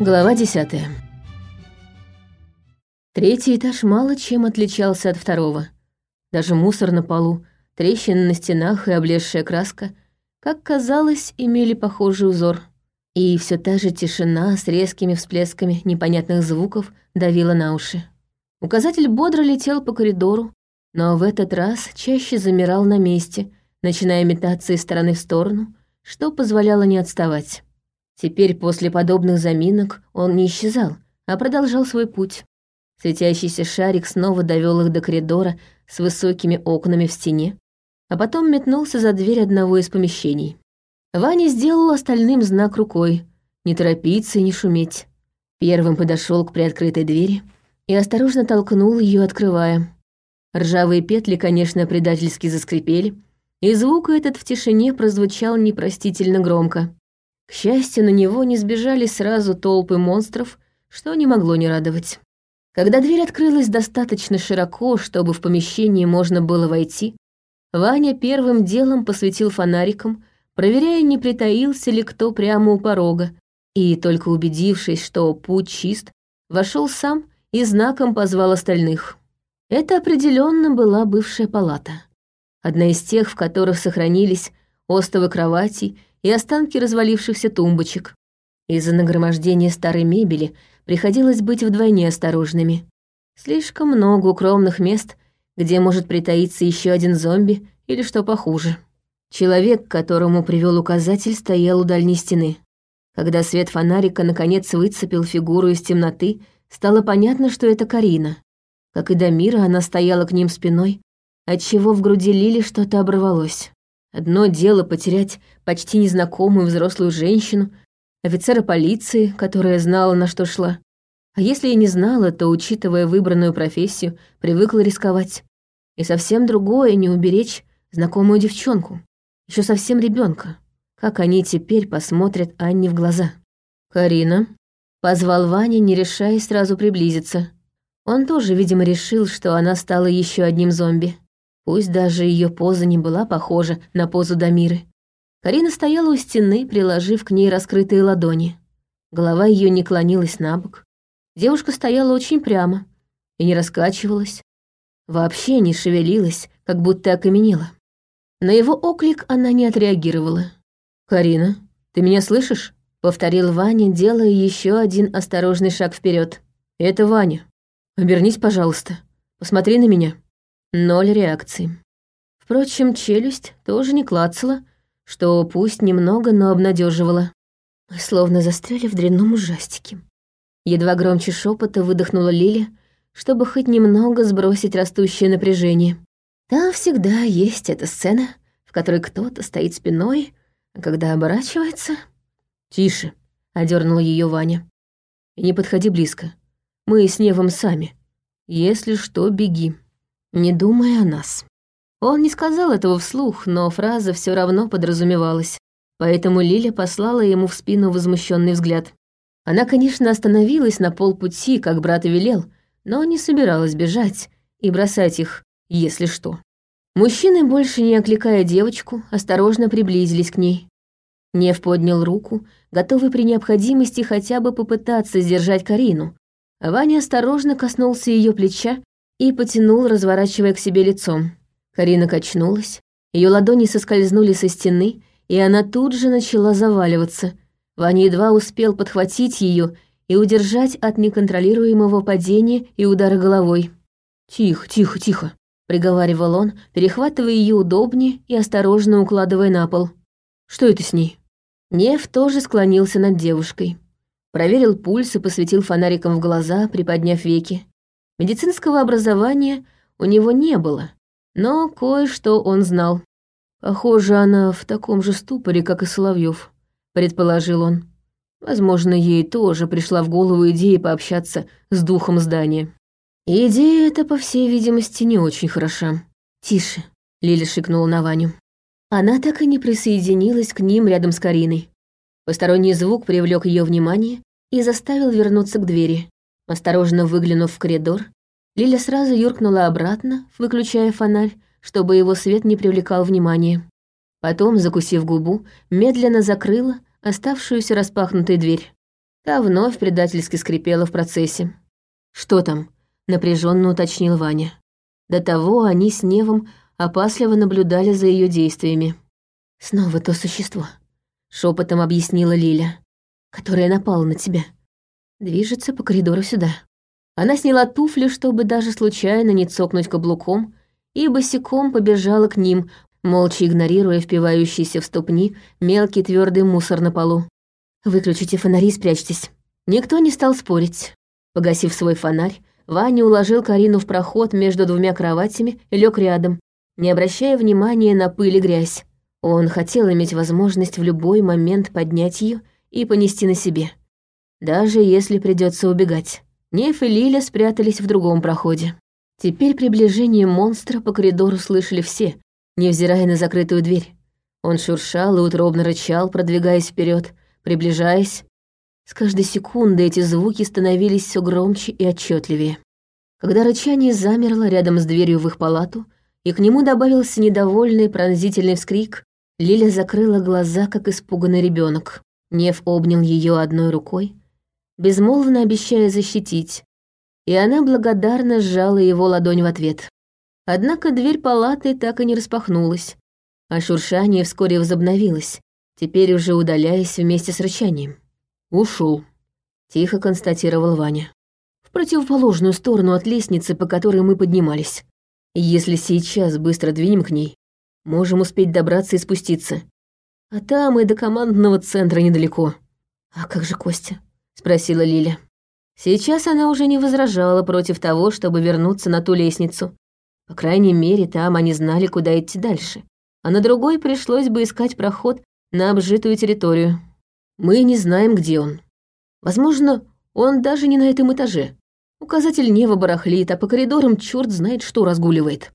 Глава десятая. Третий этаж мало чем отличался от второго. Даже мусор на полу, трещины на стенах и облезшая краска, как казалось, имели похожий узор. И все та же тишина с резкими всплесками непонятных звуков давила на уши. Указатель бодро летел по коридору, но в этот раз чаще замирал на месте, начиная метаться из стороны в сторону, что позволяло не отставать. Теперь после подобных заминок он не исчезал, а продолжал свой путь. Светящийся шарик снова довел их до коридора с высокими окнами в стене, а потом метнулся за дверь одного из помещений. Ваня сделал остальным знак рукой не торопиться и не шуметь. Первым подошел к приоткрытой двери и осторожно толкнул ее, открывая. Ржавые петли, конечно, предательски заскрипели, и звук этот в тишине прозвучал непростительно громко. К счастью, на него не сбежали сразу толпы монстров, что не могло не радовать. Когда дверь открылась достаточно широко, чтобы в помещение можно было войти, Ваня первым делом посветил фонариком, проверяя, не притаился ли кто прямо у порога, и, только убедившись, что путь чист, вошел сам и знаком позвал остальных. Это определенно была бывшая палата. Одна из тех, в которых сохранились остовы кроватей и останки развалившихся тумбочек. Из-за нагромождения старой мебели приходилось быть вдвойне осторожными. Слишком много укромных мест, где может притаиться еще один зомби или что похуже. Человек, которому привел указатель, стоял у дальней стены. Когда свет фонарика наконец выцепил фигуру из темноты, стало понятно, что это Карина. Как и до мира, она стояла к ним спиной, отчего в груди Лили что-то оборвалось. Одно дело потерять почти незнакомую взрослую женщину, офицера полиции, которая знала, на что шла. А если и не знала, то, учитывая выбранную профессию, привыкла рисковать. И совсем другое не уберечь знакомую девчонку, еще совсем ребенка. Как они теперь посмотрят Анне в глаза? «Карина», — позвал Ваня, не решаясь сразу приблизиться. Он тоже, видимо, решил, что она стала еще одним зомби. Пусть даже ее поза не была похожа на позу Дамиры. Карина стояла у стены, приложив к ней раскрытые ладони. Голова ее не клонилась на бок. Девушка стояла очень прямо и не раскачивалась. Вообще не шевелилась, как будто окаменела. На его оклик она не отреагировала. «Карина, ты меня слышишь?» — повторил Ваня, делая еще один осторожный шаг вперед. «Это Ваня. Обернись, пожалуйста. Посмотри на меня». Ноль реакции. Впрочем, челюсть тоже не клацала, что пусть немного, но обнадеживала. Мы словно застряли в дрянном ужастике. Едва громче шепота выдохнула Лиля, чтобы хоть немного сбросить растущее напряжение. Там всегда есть эта сцена, в которой кто-то стоит спиной, а когда оборачивается... «Тише», — одернула ее Ваня. «И не подходи близко. Мы с Невом сами. Если что, беги. Не думай о нас». Он не сказал этого вслух, но фраза все равно подразумевалась. Поэтому Лиля послала ему в спину возмущенный взгляд. Она, конечно, остановилась на полпути, как брат велел, но не собиралась бежать и бросать их, если что. Мужчины, больше не окликая девочку, осторожно приблизились к ней. Нев поднял руку, готовый при необходимости хотя бы попытаться сдержать Карину, Ваня осторожно коснулся ее плеча и потянул, разворачивая к себе лицом. Карина качнулась, ее ладони соскользнули со стены, и она тут же начала заваливаться. Ваня едва успел подхватить ее и удержать от неконтролируемого падения и удара головой. «Тихо, тихо, тихо», — приговаривал он, перехватывая ее удобнее и осторожно укладывая на пол. «Что это с ней?» Нев тоже склонился над девушкой. Проверил пульс и посветил фонариком в глаза, приподняв веки. Медицинского образования у него не было, но кое-что он знал. Похоже, она в таком же ступоре, как и Соловьев, предположил он. Возможно, ей тоже пришла в голову идея пообщаться с духом здания. Идея эта, по всей видимости, не очень хороша. «Тише», — Лиля шикнула на Ваню. Она так и не присоединилась к ним рядом с Кариной. Посторонний звук привлек ее внимание и заставил вернуться к двери. Осторожно выглянув в коридор, Лиля сразу юркнула обратно, выключая фонарь, чтобы его свет не привлекал внимания. Потом, закусив губу, медленно закрыла оставшуюся распахнутой дверь. Та вновь предательски скрипела в процессе. «Что там?» — напряженно уточнил Ваня. До того они с Невом опасливо наблюдали за ее действиями. «Снова то существо», — шепотом объяснила Лиля, «которое напало на тебя. Движется по коридору сюда». Она сняла туфли, чтобы даже случайно не цокнуть каблуком, и босиком побежала к ним, молча игнорируя впивающийся в ступни мелкий твердый мусор на полу. «Выключите фонари и спрячьтесь». Никто не стал спорить. Погасив свой фонарь, Ваня уложил Карину в проход между двумя кроватями и лег рядом, не обращая внимания на пыль и грязь. Он хотел иметь возможность в любой момент поднять ее и понести на себе, даже если придется убегать. Неф и Лиля спрятались в другом проходе. Теперь приближение монстра по коридору слышали все, невзирая на закрытую дверь. Он шуршал и утробно рычал, продвигаясь вперед, приближаясь. С каждой секунды эти звуки становились все громче и отчетливее. Когда рычание замерло рядом с дверью в их палату, и к нему добавился недовольный пронзительный вскрик, Лиля закрыла глаза, как испуганный ребенок. Нев обнял ее одной рукой, безмолвно обещая защитить, и она благодарно сжала его ладонь в ответ. Однако дверь палаты так и не распахнулась, а шуршание вскоре возобновилось, теперь уже удаляясь вместе с рычанием. Ушел, тихо констатировал Ваня. В противоположную сторону от лестницы, по которой мы поднимались. Если сейчас быстро двинем к ней, можем успеть добраться и спуститься. А там и до командного центра недалеко. А как же Костя? Спросила Лиля. Сейчас она уже не возражала против того, чтобы вернуться на ту лестницу. По крайней мере, там они знали, куда идти дальше. А на другой пришлось бы искать проход на обжитую территорию. Мы не знаем, где он. Возможно, он даже не на этом этаже. Указатель нева барахлит, а по коридорам черт знает, что разгуливает.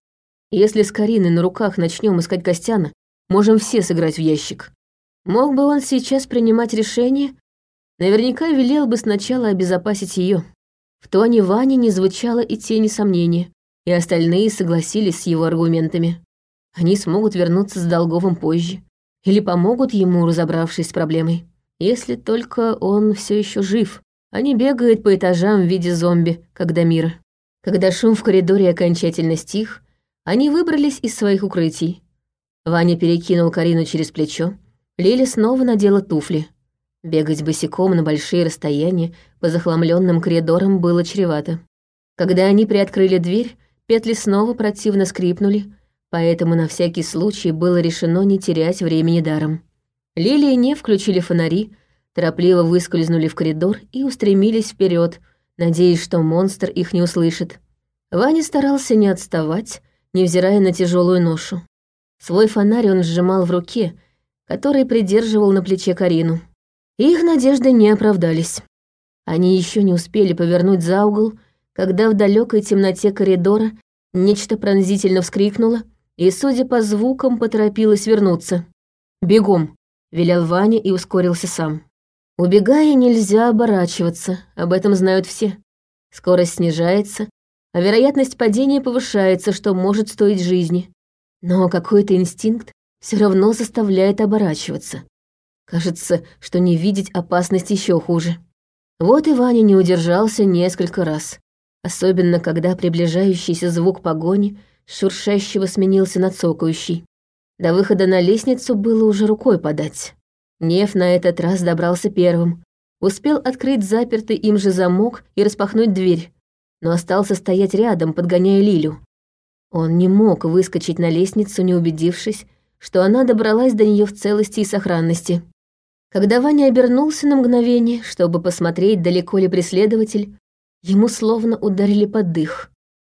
Если с Кариной на руках начнем искать Костяна, можем все сыграть в ящик. Мог бы он сейчас принимать решение, наверняка велел бы сначала обезопасить ее. В тоне Вани не звучало и тени сомнения, и остальные согласились с его аргументами. Они смогут вернуться с Долговым позже или помогут ему, разобравшись с проблемой. Если только он все еще жив, а не бегает по этажам в виде зомби, как Дамира. Когда шум в коридоре окончательно стих, они выбрались из своих укрытий. Ваня перекинул Карину через плечо, Лиля снова надела туфли. Бегать босиком на большие расстояния по захламленным коридорам было чревато. Когда они приоткрыли дверь, петли снова противно скрипнули, поэтому на всякий случай было решено не терять времени даром. Лилия не включили фонари, торопливо выскользнули в коридор и устремились вперед, надеясь, что монстр их не услышит. Ваня старался не отставать, невзирая на тяжелую ношу. Свой фонарь он сжимал в руке, который придерживал на плече Карину. Их надежды не оправдались. Они еще не успели повернуть за угол, когда в далекой темноте коридора нечто пронзительно вскрикнуло и, судя по звукам, поторопилось вернуться. «Бегом!» — велел Ваня и ускорился сам. Убегая, нельзя оборачиваться, об этом знают все. Скорость снижается, а вероятность падения повышается, что может стоить жизни. Но какой-то инстинкт все равно заставляет оборачиваться. Кажется, что не видеть опасность еще хуже. Вот и Ваня не удержался несколько раз, особенно когда приближающийся звук погони шуршащего сменился на цокающий. До выхода на лестницу было уже рукой подать. Нев на этот раз добрался первым, успел открыть запертый им же замок и распахнуть дверь, но остался стоять рядом, подгоняя Лилю. Он не мог выскочить на лестницу, не убедившись, что она добралась до нее в целости и сохранности. Когда Ваня обернулся на мгновение, чтобы посмотреть, далеко ли преследователь, ему словно ударили под дых.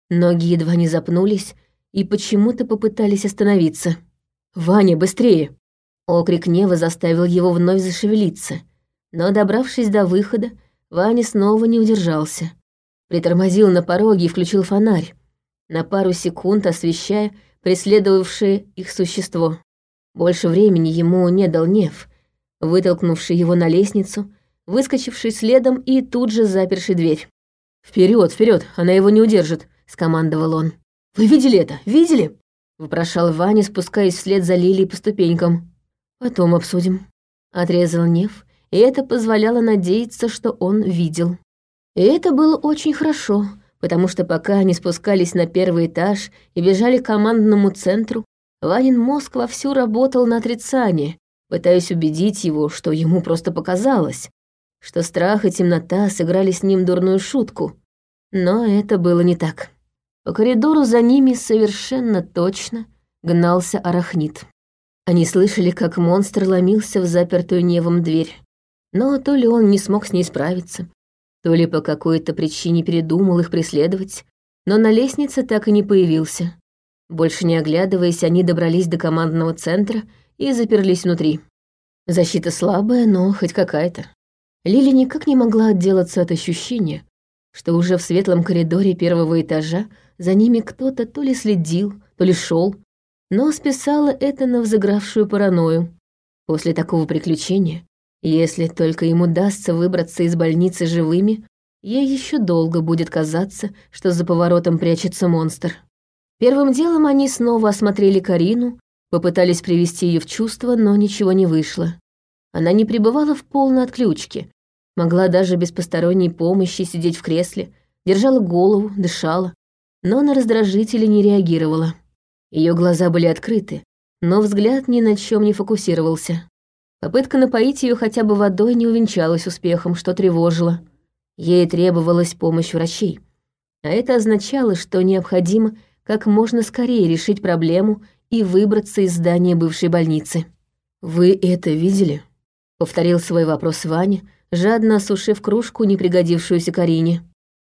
Ноги едва не запнулись и почему-то попытались остановиться. «Ваня, быстрее!» Окрик Нева заставил его вновь зашевелиться, но, добравшись до выхода, Ваня снова не удержался. Притормозил на пороге и включил фонарь, на пару секунд освещая преследовавшее их существо. Больше времени ему не дал Нев, вытолкнувший его на лестницу, выскочивший следом и тут же заперший дверь. Вперед, вперед, она его не удержит», — скомандовал он. «Вы видели это? Видели?» вопрошал Ваня, спускаясь вслед за Лилией по ступенькам. «Потом обсудим», — отрезал Нев и это позволяло надеяться, что он видел. И это было очень хорошо, потому что пока они спускались на первый этаж и бежали к командному центру, Ванин мозг вовсю работал на отрицание, пытаясь убедить его, что ему просто показалось, что страх и темнота сыграли с ним дурную шутку. Но это было не так. По коридору за ними совершенно точно гнался арахнит. Они слышали, как монстр ломился в запертую невом дверь. Но то ли он не смог с ней справиться, то ли по какой-то причине передумал их преследовать, но на лестнице так и не появился. Больше не оглядываясь, они добрались до командного центра и заперлись внутри. Защита слабая, но хоть какая-то. Лили никак не могла отделаться от ощущения, что уже в светлом коридоре первого этажа за ними кто-то то ли следил, то ли шел, но списала это на взыгравшую паранойю. После такого приключения, если только им удастся выбраться из больницы живыми, ей еще долго будет казаться, что за поворотом прячется монстр. Первым делом они снова осмотрели Карину, попытались привести ее в чувство, но ничего не вышло. Она не пребывала в полной отключке, могла даже без посторонней помощи сидеть в кресле, держала голову, дышала, но на раздражители не реагировала. Ее глаза были открыты, но взгляд ни на чем не фокусировался. Попытка напоить ее хотя бы водой не увенчалась успехом, что тревожило. Ей требовалась помощь врачей. А это означало, что необходимо как можно скорее решить проблему и выбраться из здания бывшей больницы. «Вы это видели?» — повторил свой вопрос Ваня, жадно осушив кружку, не пригодившуюся Карине.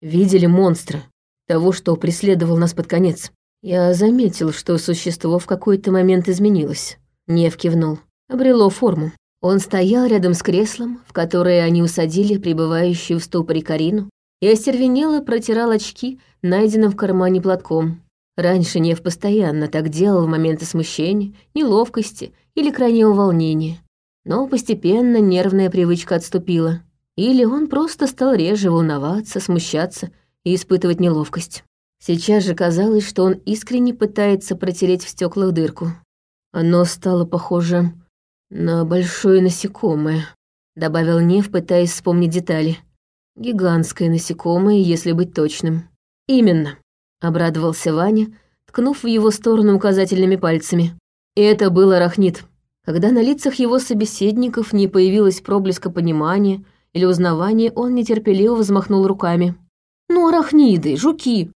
«Видели монстра, того, что преследовал нас под конец?» Я заметил, что существо в какой-то момент изменилось. Нев кивнул. Обрело форму. Он стоял рядом с креслом, в которое они усадили пребывающую в ступоре Карину, и остервенело протирал очки, найденным в кармане платком. Раньше Нев постоянно так делал в моменты смущения, неловкости или крайнего волнения. Но постепенно нервная привычка отступила. Или он просто стал реже волноваться, смущаться и испытывать неловкость. Сейчас же казалось, что он искренне пытается протереть в стеклах дырку. Оно стало похоже на большое насекомое, добавил Нев, пытаясь вспомнить детали. Гигантское насекомое, если быть точным. Именно, обрадовался Ваня, ткнув в его сторону указательными пальцами. И это был арахнит. Когда на лицах его собеседников не появилось проблеска понимания или узнавания, он нетерпеливо взмахнул руками. «Ну, арахниды, жуки,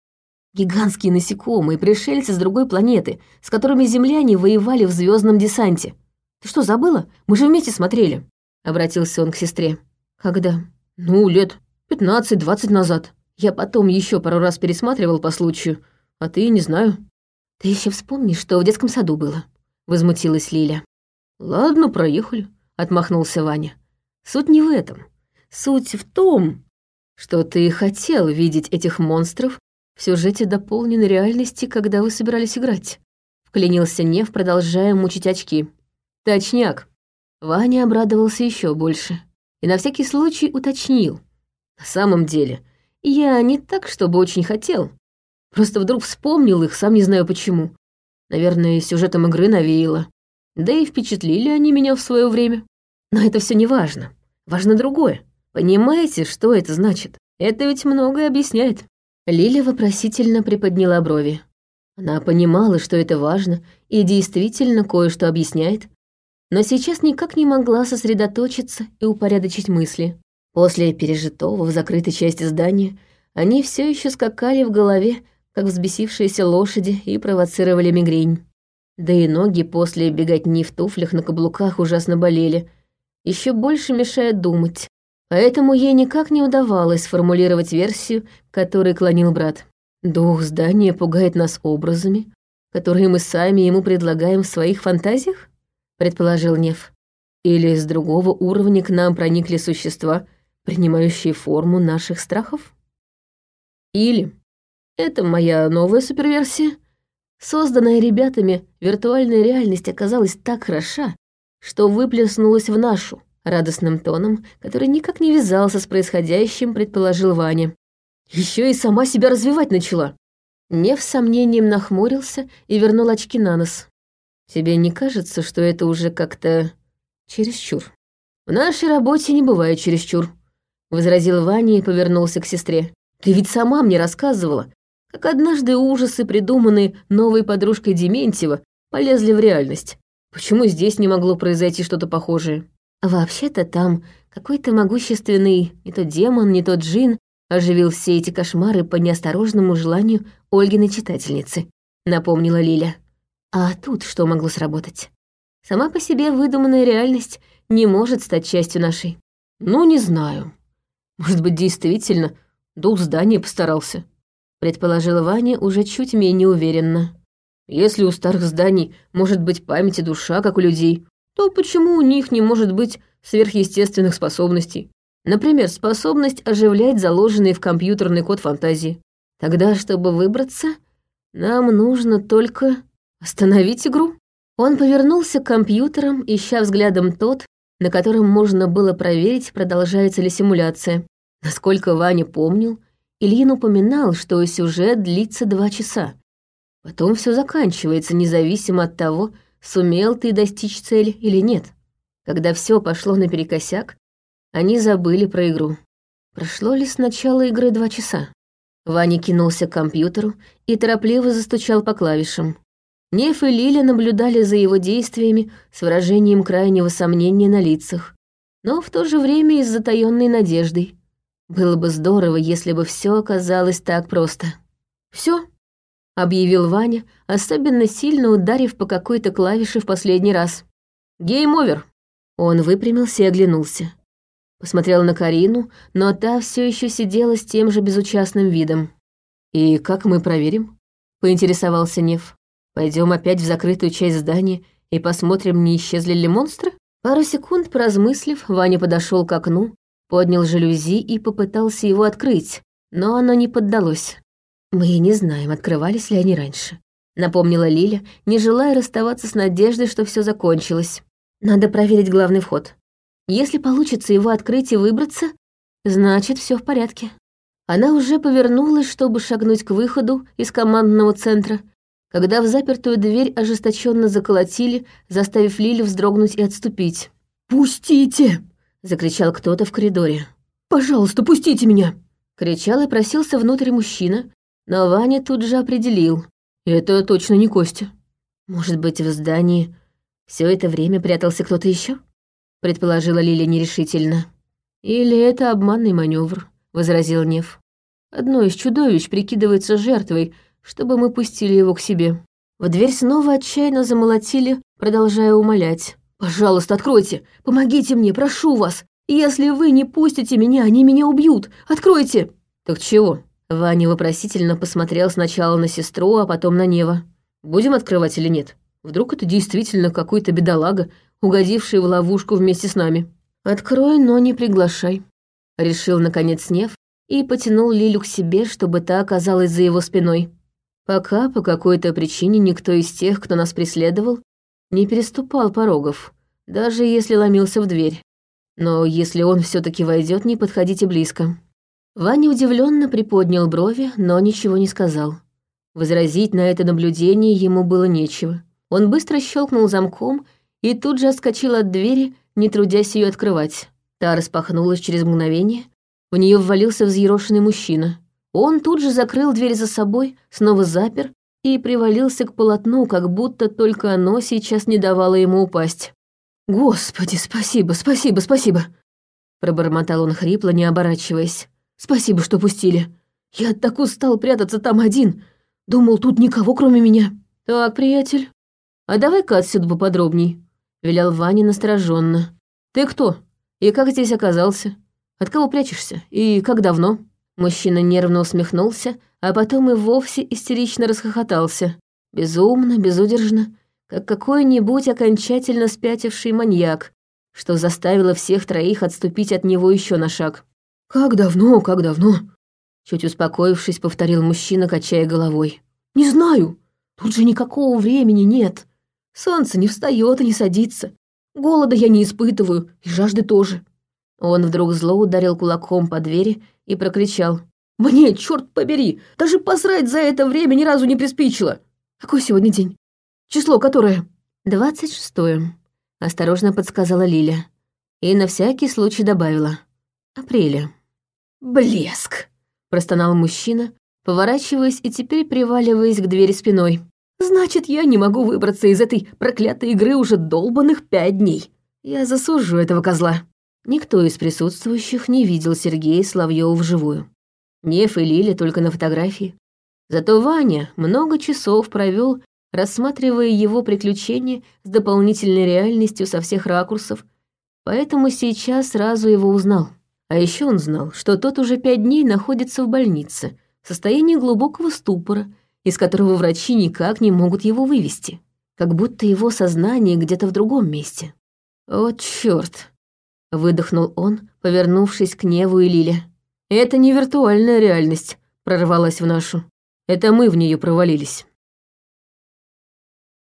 Гигантские насекомые, пришельцы с другой планеты, с которыми земляне воевали в звездном десанте. Ты что, забыла? Мы же вместе смотрели. Обратился он к сестре. Когда? Ну, лет пятнадцать-двадцать назад. Я потом еще пару раз пересматривал по случаю, а ты не знаю. Ты еще вспомни, что в детском саду было. Возмутилась Лиля. Ладно, проехали, отмахнулся Ваня. Суть не в этом. Суть в том, что ты хотел видеть этих монстров в сюжете дополненной реальности, когда вы собирались играть. Вклинился Нев, продолжая мучить очки. Точняк. Ваня обрадовался еще больше. И на всякий случай уточнил. На самом деле, я не так, чтобы очень хотел. Просто вдруг вспомнил их, сам не знаю почему. Наверное, сюжетом игры навеяло. Да и впечатлили они меня в свое время. Но это все не важно. Важно другое. Понимаете, что это значит? Это ведь многое объясняет. Лиля вопросительно приподняла брови. Она понимала, что это важно, и действительно кое-что объясняет, но сейчас никак не могла сосредоточиться и упорядочить мысли. После пережитого в закрытой части здания они все еще скакали в голове, как взбесившиеся лошади, и провоцировали мигрень. Да и ноги после беготни в туфлях на каблуках ужасно болели, еще больше мешая думать, Поэтому ей никак не удавалось сформулировать версию, которой клонил брат. Дух здания пугает нас образами, которые мы сами ему предлагаем в своих фантазиях? Предположил Нев. Или с другого уровня к нам проникли существа, принимающие форму наших страхов? Или, это моя новая суперверсия, созданная ребятами, виртуальная реальность оказалась так хороша, что выплеснулась в нашу, радостным тоном, который никак не вязался с происходящим, предположил Ваня. Еще и сама себя развивать начала. Нев с сомнением нахмурился и вернул очки на нос. Тебе не кажется, что это уже как-то чересчур? «В нашей работе не бывает чересчур», — возразил Ваня и повернулся к сестре. «Ты ведь сама мне рассказывала, как однажды ужасы, придуманные новой подружкой Дементьева, полезли в реальность. Почему здесь не могло произойти что-то похожее?» «Вообще-то там какой-то могущественный не то демон, не то джин оживил все эти кошмары по неосторожному желанию Ольгиной читательницы», — напомнила Лиля. «А тут что могло сработать? Сама по себе выдуманная реальность не может стать частью нашей». «Ну, не знаю. Может быть, действительно, дух здания постарался», — предположила Ваня уже чуть менее уверенно. «Если у старых зданий может быть память и душа, как у людей, то почему у них не может быть сверхъестественных способностей? Например, способность оживлять заложенный в компьютерный код фантазии. Тогда, чтобы выбраться, нам нужно только остановить игру. Он повернулся к компьютерам, ища взглядом тот, на котором можно было проверить, продолжается ли симуляция. Насколько Ваня помнил, Ильин упоминал, что сюжет длится два часа. Потом все заканчивается, независимо от того, сумел ты достичь цели или нет. Когда все пошло наперекосяк, они забыли про игру. Прошло ли с начала игры два часа? Ваня кинулся к компьютеру и торопливо застучал по клавишам. Неф и Лиля наблюдали за его действиями с выражением крайнего сомнения на лицах, но в то же время и с затаённой надеждой. Было бы здорово, если бы все оказалось так просто. Все, объявил Ваня, особенно сильно ударив по какой-то клавише в последний раз. «Game over!» Он выпрямился и оглянулся. Посмотрел на Карину, но та все еще сидела с тем же безучастным видом. «И как мы проверим?» — поинтересовался Нев. Пойдем опять в закрытую часть здания и посмотрим, не исчезли ли монстры?» Пару секунд поразмыслив, Ваня подошел к окну, поднял жалюзи и попытался его открыть, но оно не поддалось. «Мы не знаем, открывались ли они раньше», — напомнила Лиля, не желая расставаться с надеждой, что все закончилось. «Надо проверить главный вход. Если получится его открыть и выбраться, значит, все в порядке. Она уже повернулась, чтобы шагнуть к выходу из командного центра, когда в запертую дверь ожесточенно заколотили, заставив Лилю вздрогнуть и отступить. «Пустите!» — закричал кто-то в коридоре. «Пожалуйста, пустите меня!» Кричал и просился внутрь мужчина, но Ваня тут же определил. «Это точно не Костя». «Может быть, в здании все это время прятался кто-то еще? предположила Лиля нерешительно. «Или это обманный маневр, возразил Нев. «Одно из чудовищ прикидывается жертвой, чтобы мы пустили его к себе». В дверь снова отчаянно замолотили, продолжая умолять. «Пожалуйста, откройте! Помогите мне, прошу вас! Если вы не пустите меня, они меня убьют! Откройте!» «Так чего?» Ваня вопросительно посмотрел сначала на сестру, а потом на Нева. «Будем открывать или нет? Вдруг это действительно какой-то бедолага, угодивший в ловушку вместе с нами. «Открой, но не приглашай», — решил, наконец, Нев и потянул Лилю к себе, чтобы та оказалась за его спиной. Пока по какой-то причине никто из тех, кто нас преследовал, не переступал порогов, даже если ломился в дверь. Но если он все таки войдет, не подходите близко. Ваня удивленно приподнял брови, но ничего не сказал. Возразить на это наблюдение ему было нечего. Он быстро щелкнул замком и тут же отскочил от двери, не трудясь ее открывать. Та распахнулась через мгновение. В нее ввалился взъерошенный мужчина. Он тут же закрыл дверь за собой, снова запер и привалился к полотну, как будто только оно сейчас не давало ему упасть. «Господи, спасибо, спасибо, спасибо!» Пробормотал он хрипло, не оборачиваясь. «Спасибо, что пустили. Я так устал прятаться там один. Думал, тут никого, кроме меня». «Так, приятель, а давай-ка отсюда поподробней велел Ваня настороженно. «Ты кто? И как здесь оказался? От кого прячешься? И как давно?» Мужчина нервно усмехнулся, а потом и вовсе истерично расхохотался. Безумно, безудержно, как какой-нибудь окончательно спятивший маньяк, что заставило всех троих отступить от него еще на шаг. «Как давно, как давно?» Чуть успокоившись, повторил мужчина, качая головой. «Не знаю. Тут же никакого времени нет. Солнце не встает и не садится. Голода я не испытываю, и жажды тоже. Он вдруг зло ударил кулаком по двери и прокричал. «Мне, черт побери, даже посрать за это время ни разу не приспичило. Какой сегодня день? Число которое?» «Двадцать шестое», — осторожно подсказала Лиля. и на всякий случай добавила. «Апреля». «Блеск!» — простонал мужчина, поворачиваясь и теперь приваливаясь к двери спиной. «Значит, я не могу выбраться из этой проклятой игры уже долбанных пять дней. Я засужу этого козла». Никто из присутствующих не видел Сергея Славьева вживую. Неф и Лиля только на фотографии. Зато Ваня много часов провел, рассматривая его приключения с дополнительной реальностью со всех ракурсов, поэтому сейчас сразу его узнал. А еще он знал, что тот уже пять дней находится в больнице, в состоянии глубокого ступора, из которого врачи никак не могут его вывести. Как будто его сознание где-то в другом месте. «Вот чёрт!» — выдохнул он, повернувшись к Неву и Лиле. «Это не виртуальная реальность», — прорвалась в нашу. «Это мы в нее провалились».